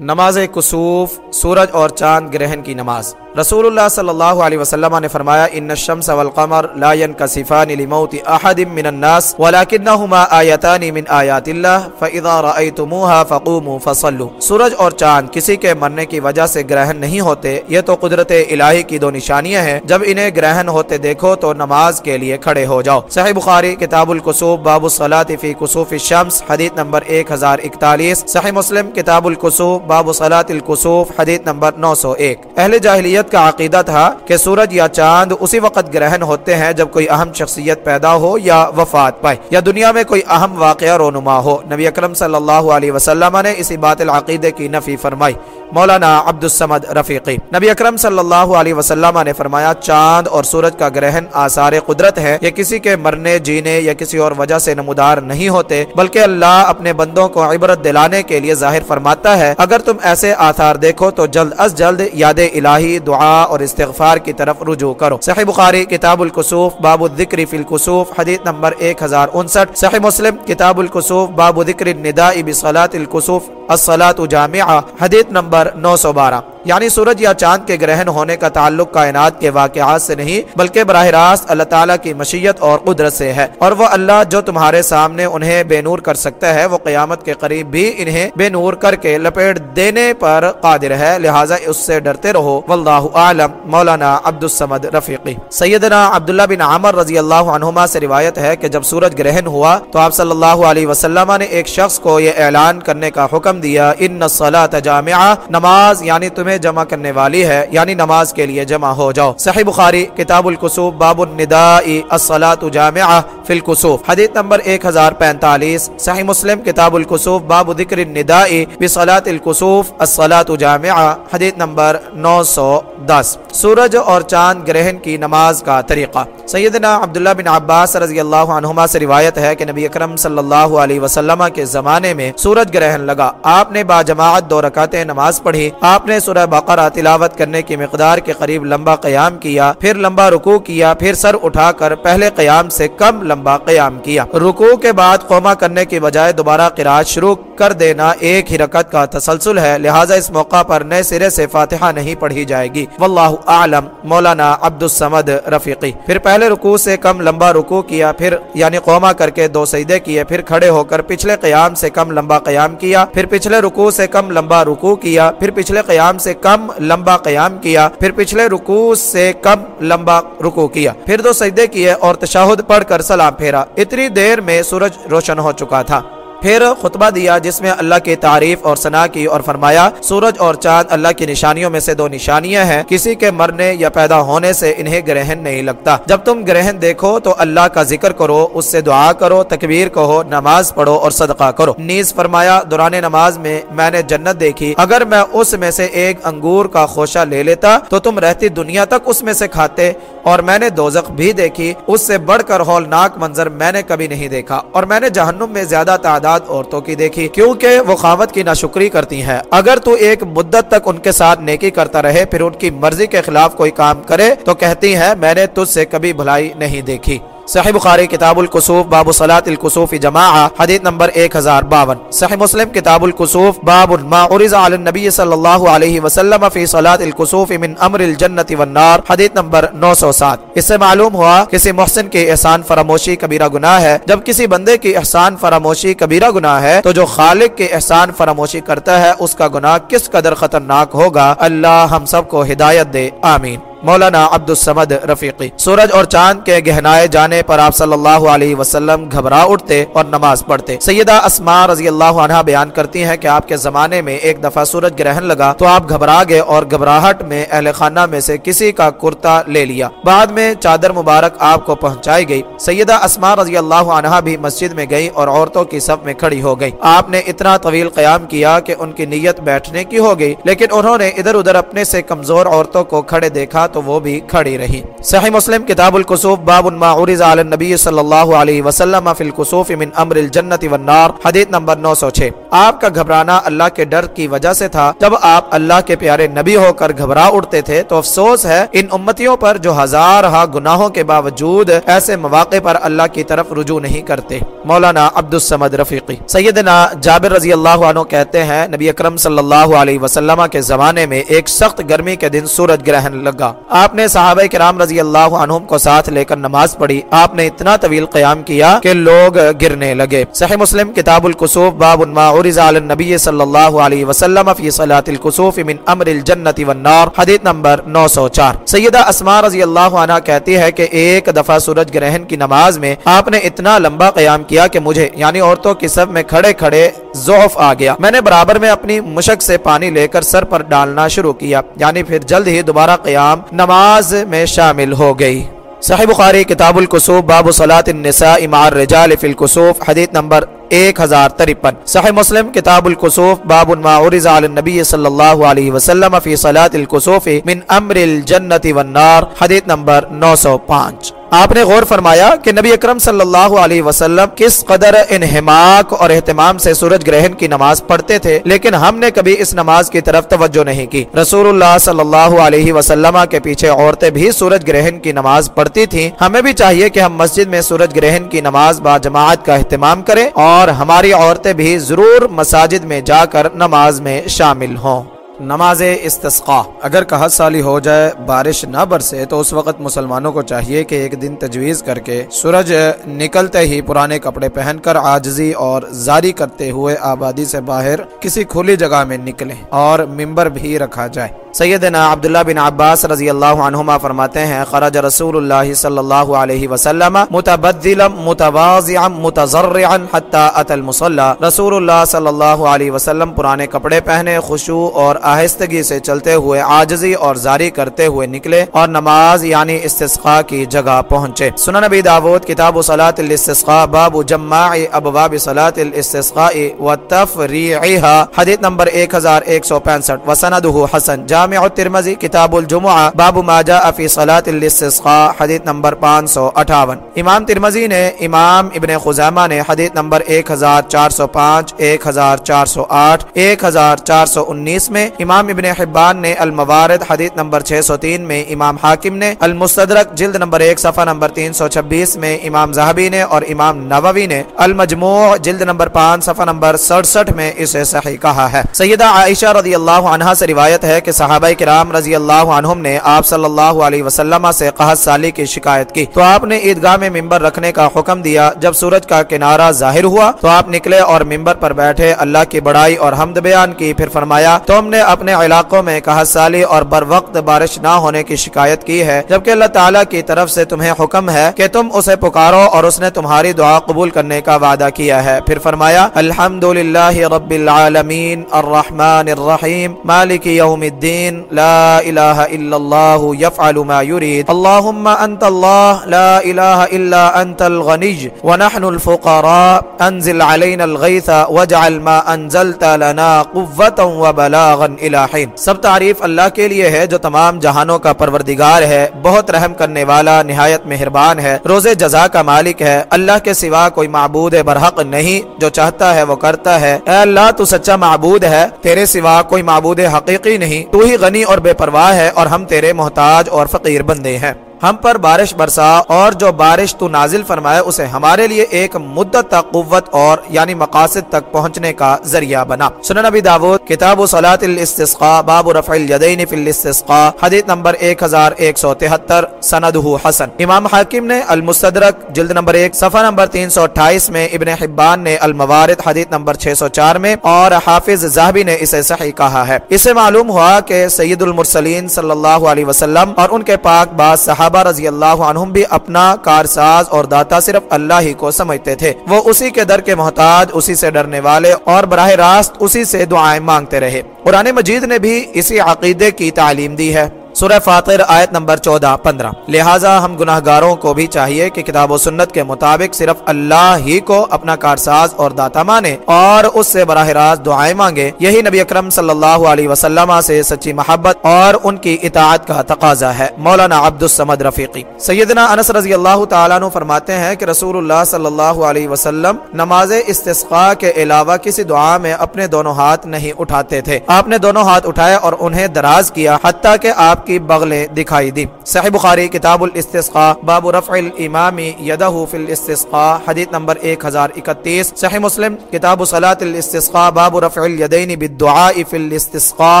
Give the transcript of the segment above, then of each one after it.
نماز کسوف سورج اور چاند گرہن کی نماز۔ رسول اللہ صلی اللہ علیہ وسلم نے فرمایا ان الشمس والقمر لا ينكسفان لموت احد من الناس ولكنهما آیتان من آیات اللہ فاذا رأيتموها فقوموا فصلوا سورج اور چاند کسی کے مرنے کی وجہ سے گرہن نہیں ہوتے یہ تو قدرت الہی کی دو نشانیاں ہیں جب انہیں گرہن ہوتے دیکھو تو نماز کے لیے کھڑے ہو جاؤ صحیح بخاری کتاب الکسوف باب الصلاة فی کسوف الشمس حدیث نمبر 1041 صحیح مسلم کتاب الکسوف باب صلاة الکسوف حدیث نمبر 901 اہل جاہلیت کا عقیدہ تھا کہ سورج یا چاند اسی وقت گرہن ہوتے ہیں جب کوئی اہم شخصیت پیدا ہو یا وفات پائے، یا دنیا میں کوئی اہم واقعہ رونما ہو۔ نبی اکرم صلی اللہ علیہ وسلم نے اسی باطل عقیدے کی نفی فرمائی۔ مولانا عبد السمد رفیقی۔ نبی اکرم صلی اللہ علیہ وسلم نے فرمایا، چاند اور سورج کا گرہن آثار قدرت ہے، یہ کسی کے مرنے، جینے یا کسی اور وجہ سے نمودار نہیں ہوتے، بلکہ اللہ اپنے بندوں کو عبرت دلانے کے لیے ظاہر فرماتا ہے۔ اگر تم ایسے آثار دیکھو تو جلد از جلد یاد الہی، دعا اور استغفار کی طرف رجوع کرو۔ صحیح بخاری، کتاب الکسوف، باب الذکر فی الکسوف، حدیث نمبر 1069 صحیح مسلم، کتاب الکسوف، باب ذکر النداء بصلاة الکسوف، الصلاة جامعہ، حدیث نمبر نمبر نو سو بارہ۔ یعنی سورج یا چاند کے گرہن ہونے کا تعلق کائنات کے واقعات سے نہیں، بلکہ براہ راست اللہ تعالیٰ کی مشیت اور قدرت سے ہے۔ اور وہ اللہ جو تمہارے سامنے انہیں بے نور کر سکتا ہے، وہ قیامت کے قریب بھی انہیں بے نور کر کے لپیٹ دینے پر قادر ہے۔ لہٰذا اس سے ڈرتے رہو۔ واللہ عالم مولانا عبد السمد رفیقی۔ سیدنا عبداللہ بن عامر رضی اللہ عنہما سے روایت ہے کہ جب سورج گرہن ہوا تو آپ صلی اللہ علیہ وسلم نے ایک شخص کو یہ اعلان کرنے کا حکم دیا، ان الصلاة جامعہ، نماز یعنی تمہیں جمع کرنے والی ہے یعنی نماز کے لیے جمع ہو جاؤ۔ صحیح بخاری، کتاب القصوب باب النداء، الصلاة جامعہ۔ فی الکسوف۔ حدیث نمبر 1045 صحیح مسلم، کتاب الکسوف، باب ذکر النداء بصلاة الکسوف، الصلاة جامعہ۔ حدیث نمبر 910 سورج اور چاند گرہن کی نماز کا طریقہ۔ سیدنا عبداللہ بن عباس رضی اللہ عنہما سے روایت ہے کہ نبی اکرم صلی اللہ علیہ وسلم کے زمانے میں سورج گرہن لگا۔ آپ نے با جماعت دو رکعتیں نماز پڑھی۔ آپ نے سورہ بقرہ تلاوت کرنے کی مقدار کے قریب لمبا قیام کیا، پھر لمبا رکوع کیا، پھر سر اٹھا کر پہلے قیام سے کم لمبا لمبا قیام کیا۔ رکوع کے بعد قوما کرنے کی بجائے دوبارہ قرآن شروع کر دینا ایک ہی رکعت کا تسلسل ہے، لہٰذا اس موقع پر نئے سرے سے فاتحہ نہیں پڑھی جائے گی۔ واللہ اعلم، مولانا عبد السمد رفیقی۔ پھر پہلے رکوع سے کم لمبا رکوع کیا، پھر یعنی قوما کر کے دو سجدے کیے، پھر کھڑے ہو کر پچھلے قیام سے کم لمبا قیام کیا، پھر پچھلے رکوع سے کم لمبا رکوع کیا، پھر پچھلے قیام سے کم لمبا قیام کیا، پھر پچھلے رکوع سے کم لمبا رکوع کیا۔ پھر دو سجدے کیے اور تشہد پڑھ کر سلام پھیرا۔ اتنی دیر میں سورج روشن ہو چکا تھا۔ پھر خطبہ دیا جس میں اللہ کی تعریف اور ثنا کی اور فرمایا، سورج اور چاند اللہ کی نشانیوں میں سے دو نشانیاں ہیں، کسی کے مرنے یا پیدا ہونے سے انہیں گرہن نہیں لگتا۔ جب تم گرہن دیکھو تو اللہ کا ذکر کرو، اس سے دعا کرو، تکبیر کہو، نماز پڑھو اور صدقہ کرو۔ نیز فرمایا، دوران نماز میں میں نے جنت دیکھی، اگر میں اس میں سے ایک انگور کا خوشہ لے لیتا تو تم رہتی دنیا تک اس میں سے کھاتے، اور میں نے دوزخ بھی دیکھی، اس سے بڑھ کر ہولناک منظر میں نے کبھی نہیں دیکھا۔ اور میں نے جہنم میں زیادہ تعداد عورتوں کی دیکھی، کیونکہ وہ خامت کی ناشکری کرتی ہیں۔ اگر تو ایک مدت تک ان کے ساتھ نیکی کرتا رہے، پھر ان کی مرضی کے خلاف کوئی کام کرے، تو کہتی ہیں، میں نے تجھ سے کبھی بھلائی نہیں دیکھی۔ صحیح بخاری کتاب الکسوف، باب صلاة الکسوف جماعہ، حدیث نمبر 1052 صحیح مسلم کتاب الکسوف، باب ما عرض علی النبی صلی اللہ علیہ وسلم فی صلاة الکسوف من امر الجنت والنار، حدیث نمبر 907 اس سے معلوم ہوا کسی محسن کی احسان فراموشی کبیرہ گناہ ہے۔ جب کسی بندے کی احسان فراموشی کبیرہ گناہ ہے، تو جو خالق کی احسان فراموشی کرتا ہے، اس کا گناہ کس قدر خطرناک ہوگا؟ اللہ ہم سب کو ہدایت دے، آمین۔ مولانا عبد السمد رفیقی۔ سورج اور چاند کے گہنائے جانے پر آپ صلی اللہ علیہ وسلم گھبرا اٹھتے اور نماز پڑھتے۔ سیدہ اسما رضی اللہ عنہ بیان کرتی ہیں کہ آپ کے زمانے میں ایک دفعہ سورج گرہن لگا تو آپ گھبرا گئے اور گھبراہٹ میں اہل خانہ میں سے کسی کا کرتا لے لیا۔ بعد میں چادر مبارک آپ کو پہنچائی گئی۔ سیدہ اسما رضی اللہ عنہ بھی مسجد میں گئی اور عورتوں کی صف میں کھڑی ہو گئی آپ نے اتنا طویل قیام کیا کہ ان کی نیت بیٹھنے کی ہو گئی، لیکن انہوں نے ادھر ادھر اپنے سے کمزور عورتوں کو کھڑے دیکھا تو وہ بھی کھڑی رہی۔ صحیح مسلم کتاب القصوف باب ما عرض علی النبی صلی اللہ علیہ وسلم فی القصوف من امر الجنت والنار، حدیث نمبر 906 آپ کا گھبرانا اللہ کے ڈر کی وجہ سے تھا۔ جب آپ اللہ کے پیارے نبی ہو کر گھبرا اٹھتے تھے تو افسوس ہے ان امتیوں پر جو ہزار ہا گناہوں کے باوجود ایسے مواقع پر اللہ کی طرف رجوع نہیں کرتے۔ مولانا عبد السمد رفیقی۔ سیدنا جابر رضی اللہ عنہ کہتے ہیں، نبی اکرم صلی اللہ علیہ وسلم کے زمانے میں ایک سخت گرمی کے دن سورج گرہن لگا۔ آپ نے صحابہ کرام رضی اللہ عنہم کو ساتھ لے کر نماز پڑھی۔ آپ نے اتنا طویل قیام کیا کہ لوگ گرنے لگے۔ صحیح مسلم کتاب القصوف باب ما عرض علی النبی صلی اللہ علیہ وسلم فی صلاة القصوف من امر الجنت والنار، حدیث نمبر 904 سیدہ اسماء رضی اللہ عنہ کہتی ہے کہ ایک دفعہ سورج گرہن کی نماز میں آپ نے اتنا لمبا قیام کیا کہ مجھے یعنی عورتوں کی سب میں کھڑے کھڑے ضعف آ گیا۔ میں نے برابر میں اپنی مشک سے پانی لے کر سر پر ڈالنا شروع کیا یعنی پھر جلد ہی دوبارہ قیام نماز میں شامل ہو گئی۔ صحیح بخاری کتاب القصوف باب صلاة النساء مع الرجال فی القصوف حدیث نمبر ایک ہزار ترپن۔ صحیح مسلم، کتاب القصوف باب ما عرض علی النبی صلی اللہ علیہ وسلم فی صلاة القصوف من امر الجنت والنار، حدیث نمبر نو سو پانچ۔ آپ نے غور فرمایا کہ نبی اکرم صلی اللہ علیہ وسلم کس قدر انہماک اور اہتمام سے سورج گرہن کی نماز پڑھتے تھے، لیکن ہم نے کبھی اس نماز کی طرف توجہ نہیں کی۔ رسول اللہ صلی اللہ علیہ وسلم کے پیچھے عورتیں بھی سورج گرہن کی نماز پڑھتی تھیں۔ ہمیں بھی چاہیے کہ ہم مسجد میں سورج گرہن کی نماز با جماعت کا اہتمام کریں اور ہماری عورتیں بھی ضرور مساجد میں جا کر نماز میں شامل ہوں۔ نماز استسقا اگر کہا سالی ہو جائے، بارش نہ برسے، تو اس وقت مسلمانوں کو چاہیے کہ ایک دن تجویز کر کے سورج نکلتے ہی پرانے کپڑے پہن کر آجزی اور زاری کرتے ہوئے آبادی سے باہر کسی کھلی جگہ میں نکلیں اور ممبر بھی رکھا جائے۔ سیدنا عبداللہ بن عباس رضی اللہ عنہما فرماتے ہیں، خرج رسول اللہ صلی اللہ علیہ وسلم متبدلا، متواضعا، متضرعا حتی ات المصلى رسول اللہ صلی اللہ علیہ وسلم پرانے کپڑے پہنے خشوع اور آہستگی سے چلتے ہوئے عاجزی اور زاری کرتے ہوئے نکلے اور نماز یعنی استسقاء کی جگہ پہنچے۔ سنن نبی داود، کتاب صلاة الاستسقاء، باب جماع ابواب صلاة الاستسقاء وتفریعها حدیث نمبر 1165 وسندہ حسن جامع الترمذی، کتاب الجمعہ، باب ما جاء فی صلاة الاستسقاء، حدیث نمبر 558 امام ترمذی نے امام ابن خزامہ نے حدیث نمبر 1405 1408 1419 میں امام ابن حبان نے الموارد، حدیث نمبر 603 میں امام حاکم نے، المستدرک جلد نمبر 1 صفحہ نمبر 326 میں امام زہبی نے اور امام نووی نے المجموع جلد نمبر 5 صفحہ نمبر 67 میں اسے صحیح کہا ہے۔ سیدہ عائشہ رضی اللہ عنہا سے روایت ہے کہ صحابہ کرام رضی اللہ عنہم نے آپ صلی اللہ علیہ وسلم سے قحط سالی کی شکایت کی۔ تو آپ نے عیدگاہ میں ممبر رکھنے کا حکم دیا۔ جب سورج کا کنارہ ظاہر ہوا تو آپ نکلے اور ممبر پر بیٹھے۔ اللہ کی بڑائی اور حمد بیان کی۔ پھر فرمایا تم نے اپنے علاقوں میں قحط سالی اور بر وقت بارش نہ ہونے کی شکایت کی ہے۔ جبکہ اللہ تعالیٰ کی طرف سے تمہیں حکم ہے کہ تم اسے پکارو اور اس نے تمہاری دعا قبول کرنے کا وعدہ کیا ہے۔ پھر فرمایا الحمد رب العالمین الرحمن الرحیم، مالک یوم الدین۔ لا الہ الا اللہ یفعل ما يريد. اللهم انت اللہ لا الہ الا انت الغنی ونحن الفقراء. انزل علينا الغیث واجعل ما انزلت لنا قوة وبلاغا الى الہین سب تعریف اللہ کے لیے ہے جو تمام جہانوں کا پروردگار ہے، بہت رحم کرنے والا، نہایت مہربان ہے، روز جزا کا مالک ہے۔ اللہ کے سوا کوئی معبود برحق نہیں، جو چاہتا ہے وہ کرتا ہے۔ اے اللہ، تو سچا معبود ہے، تیرے سوا کوئی معبود حقیقی نہیں۔ تو ہی غنی اور بے پرواہ ہے اور ہم تیرے محتاج اور فقیر بندے ہیں۔ ہم پر بارش برسا اور جو بارش تو نازل فرمائے اسے ہمارے لیے ایک مدت تک قوت اور یعنی مقاصد تک پہنچنے کا ذریعہ بنا۔ سنن نبی داود، کتاب صلاة الاستسقاء، باب رفع الیدین فی الاستسقاء، حدیث نمبر 1173 سندہ حسن۔ امام حاکم نے المستدرک جلد نمبر 1 صفحہ نمبر 328 میں ابن حبان نے الموارد، حدیث نمبر 604 میں اور حافظ زہبی نے اسے صحیح کہا ہے۔ اسے معلوم ہوا کہ سید المرسلین صلی اللہ علیہ وسلم اور ان کے پاک بعض صحابہ صحابہ رضی اللہ عنہم بھی اپنا کارساز اور داتا صرف اللہ ہی کو سمجھتے تھے۔ وہ اسی کے در کے محتاج، اسی سے ڈرنے والے اور براہ راست اسی سے دعائیں مانگتے رہے۔ قرآن مجید نے بھی اسی عقیدے کی تعلیم دی ہے۔ سورہ فاطر آیت نمبر چودہ، پندرہ۔ لہٰذا ہم گناہ گاروں کو بھی چاہیے کہ کتاب و سنت کے مطابق صرف اللہ ہی کو اپنا کارساز اور داتا مانے اور اس سے براہ راست دعائیں مانگے۔ یہی نبی اکرم صلی اللہ علیہ وسلم سے سچی محبت اور ان کی اطاعت کا تقاضا ہے۔ مولانا عبد السمد رفیقی۔ سیدنا انس رضی اللہ تعالیٰ عنہ فرماتے ہیں کہ رسول اللہ صلی اللہ علیہ وسلم نماز استسقاء کے علاوہ کسی دعا میں اپنے دونوں ہاتھ نہیں اٹھاتے تھے۔ آپ نے دونوں ہاتھ اٹھائے اور انہیں دراز کیا، حتیٰ کہ آپ کی بغلیں دکھائی دی۔ صحیح بخاری، کتاب الاستسقاء، باب رفع الامام یدہ فی الاستسقاء، حدیث نمبر 1031 صحیح مسلم، کتاب صلاة الاستسقاء، باب رفع الیدین بالدعاء فی الاستسقاء،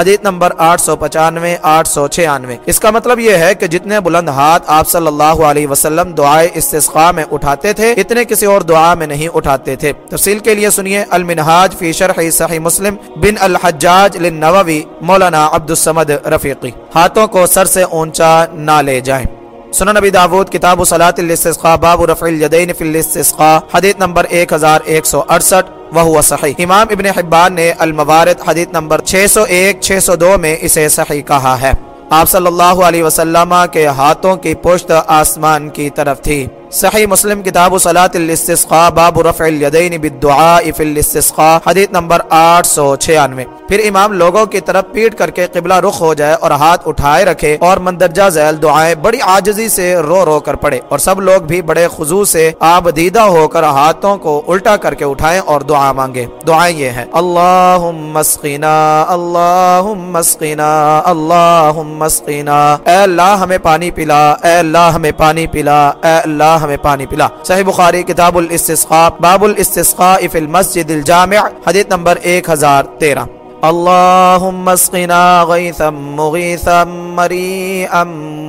حدیث نمبر 895 896 اس کا مطلب یہ ہے کہ جتنے بلند ہاتھ آپ صلی اللہ علیہ وسلم دعائے استسقاء میں اٹھاتے تھے، اتنے کسی اور دعا میں نہیں اٹھاتے تھے۔ تفصیل کے لیے سنیے المنہاج فی شرح صحیح مسلم بن الحجاج للنووی، مولانا عبد السمد رفیقی۔ ہاتھوں دونوں کو سر سے اونچا نہ لے جائیں۔ سنن نبی داود، کتاب و صلاة الاستسقاء، باب رفع الیدین فی الاستسقاء، حدیث نمبر 1168 وہ صحیح۔ امام ابن حبان نے الموارد حدیث نمبر 601 602 میں اسے صحیح کہا ہے۔ آپ صلی اللہ علیہ وسلم کے ہاتھوں کی پشت آسمان کی طرف تھی۔ صحیح مسلم کتاب صلاة الاستسقاء، باب رفع الیدین بالدعاء فی الاستسقاء، حدیث نمبر 896 پھر امام لوگوں کی طرف پیٹ کر کے قبلہ رخ ہو جائے اور ہاتھ اٹھائے رکھے اور مندرجہ ذیل دعائیں بڑی عاجزی سے رو رو کر پڑے اور سب لوگ بھی بڑے خضوع سے آبدیدہ ہو کر ہاتھوں کو الٹا کر کے اٹھائیں اور دعا مانگے۔ دعائیں یہ ہیں۔ اللہم اسقنا اللہم اسقنا اللہم اسقنا۔ اے اللہ ہمیں پانی پلا، اے اللہ ہمیں پانی پلا، اے اللہ ہمیں پانی پلا۔ صحیح بخاری، کتاب الاستسقاء، باب الاستسقاء فی المسجد الجامع، حدیث نمبر 1013 اللهم اسقنا غيثا مغيثا مريئا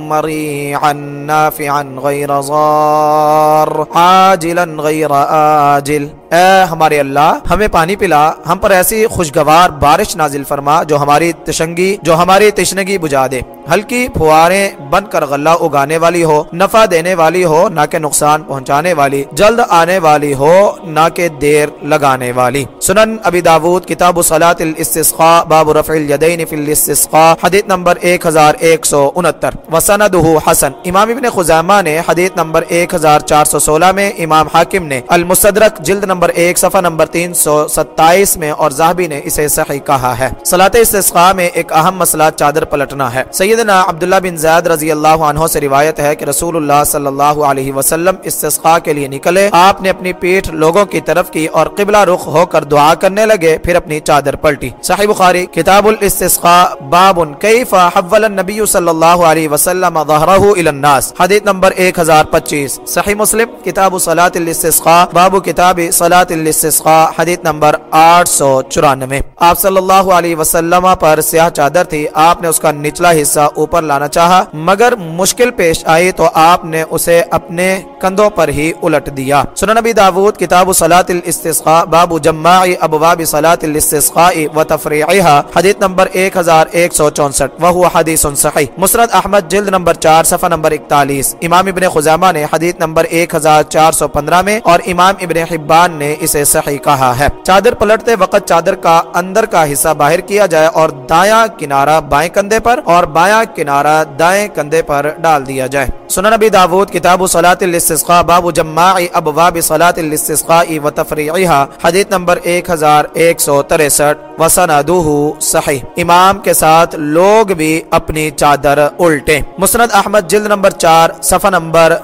مريعا نافعا غير ضار، عاجلا غير آجل۔ اے ہمارے اللہ، ہمیں پانی پلا۔ ہم پر ایسی خوشگوار بارش نازل فرما جو ہماری تشنگی، جو ہماری تشنگی بجا دے۔ ہلکی پھواریں بن کر غلہ اگانے والی ہو، نفع دینے والی ہو، نہ کہ نقصان پہنچانے والی، جلد آنے والی ہو، نہ کہ دیر لگانے والی۔ سنن ابی داود، کتاب صلاة الاستسقاء، باب رفع الیدین فی الاستسقاء، حدیث نمبر 1169 وسندہ حسن۔ امام ابن خزامہ نے حدیث نمبر 1416 میں امام حاکم نے المصدرک جلد نمبر نمبر ایک، صفحہ نمبر تین سو ستائیس میں اور زہبی نے اسے صحیح کہا ہے۔ صلاة استسقاء میں ایک اہم مسئلہ چادر پلٹنا ہے۔ سید سیدنا عبداللہ بن زید رضی اللہ عنہ سے روایت ہے کہ رسول اللہ صلی اللہ علیہ وسلم استسقاء کے لیے نکلے۔ آپ نے اپنی پیٹھ لوگوں کی طرف کی اور قبلہ رخ ہو کر دعا کرنے لگے، پھر اپنی چادر پلٹی۔ صحیح بخاری، کتاب الاستسقاء باب کیف حول النبی صلی اللہ علیہ وسلم ظہرہ الى الناس۔ حدیث نمبر 1025 صحیح مسلم، کتاب صلاة الاستسقاء، باب کتاب صلاة الاستسقاء، حدیث نمبر 894 آپ صلی اللہ علیہ وسلم پر سیاہ چادر تھی، آپ نے اس کا نچلا حصہ اوپر لانا چاہا، مگر مشکل پیش آئی تو آپ نے اسے اپنے کندھوں پر ہی الٹ دیا۔ سنن نبی داود، کتاب صلاة الاستسقاء، باب جماع ابواب صلاة الاستسقاء و تفریعها حدیث نمبر 1164 وہو حدیث صحیح۔ مسرد احمد، جلد نمبر 4 صفحہ نمبر 41 امام ابن خزامہ نے حدیث نمبر 1415 میں اور امام ابن حبان نے اسے صحیح کہا ہے۔ چادر پلٹتے وقت چادر کا اندر کا حصہ باہر کیا جائے اور دایاں کنارہ بائیں کندھے پر اور بایاں کنارہ دائیں کندھے پر ڈال دیا جائے۔ سنن نبی داود، کتاب صلاۃ الاستسقاء، باب جماع ابواب صلاۃ الاستسقاء و تفریعها حدیث نمبر 1163 وسندوہ صحیح۔ امام کے ساتھ لوگ بھی اپنی چادر الٹے مسند احمد، جلد نمبر 4 صفحہ نمبر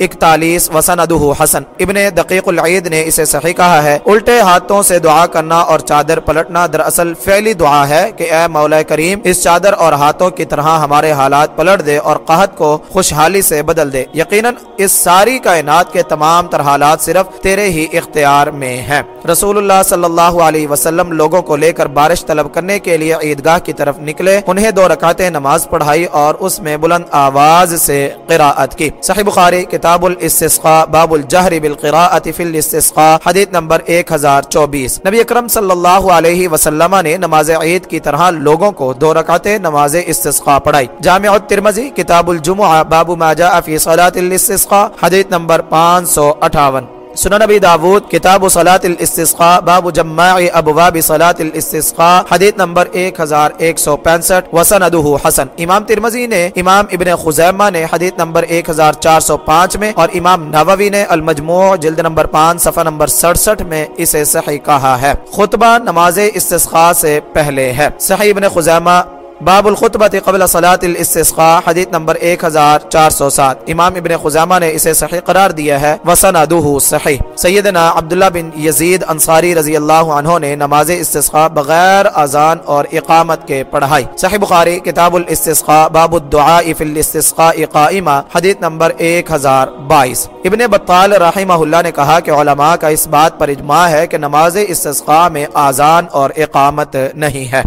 اکتالیس وسندہ حسن۔ ابن دقیق العید نے اسے صحیح کہا ہے۔ الٹے ہاتھوں سے دعا کرنا اور چادر پلٹنا دراصل فعلی دعا ہے کہ اے مولا کریم، اس چادر اور ہاتھوں کی طرح ہمارے حالات پلٹ دے اور قحط کو خوشحالی سے بدل دے۔ یقیناً اس ساری کائنات کے تمام تر حالات صرف تیرے ہی اختیار میں ہیں۔ رسول اللہ صلی اللہ علیہ وسلم لوگوں کو لے کر بارش طلب کرنے کے لیے عیدگاہ کی طرف نکلے۔ انہیں دو رکعتیں نماز پڑھائی اور اس میں بلند آواز سے قراءت کی۔ صحیح بخاری کتاب باب الاستسقاء باب الجہر بالقراءة فی الاستسقاء، حدیث نمبر 1024 نبی اکرم صلی اللہ علیہ وسلم نے نماز عید کی طرح لوگوں کو دو رکعتیں نماز استسقاء پڑھائی۔ جامع الترمذی، کتاب الجمعہ، باب ما جاء فی صلاة الاستسقاء، حدیث نمبر 558 سنن نبی داود، کتاب صلاة الاستسقاء، باب جماع ابواب صلاة الاستسقاء، حدیث نمبر 1165 وسندہ حسن۔ امام ترمزی نے، امام ابن خزیمہ نے حدیث نمبر 1405 میں اور امام نووی نے المجموع جلد نمبر 5 صفحہ نمبر 67 میں اسے صحیح کہا ہے۔ خطبہ نماز استسقاء سے پہلے ہے۔ صحیح ابن خزیمہ باب الخطبت قبل صلاة الاستسقاء، حدیث نمبر 1407 امام ابن خزامہ نے اسے صحیح قرار دیا ہے، وسندہ صحیح۔ سیدنا عبداللہ بن یزید انصاری رضی اللہ عنہ نے نماز استسقاء بغیر اذان اور اقامت کے پڑھائی۔ صحیح بخاری، کتاب الاستسقاء، باب الدعاء فی الاستسقاء قائمہ، حدیث نمبر 1022 ابن بطال رحمہ اللہ نے کہا کہ علماء کا اس بات پر اجماع ہے کہ نماز استسقاء میں آزان اور اقامت نہیں ہے۔